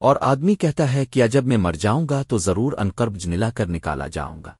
اور آدمی کہتا ہے کہ جب میں مر جاؤں گا تو ضرور انقرب جنلا کر نکالا جاؤں گا۔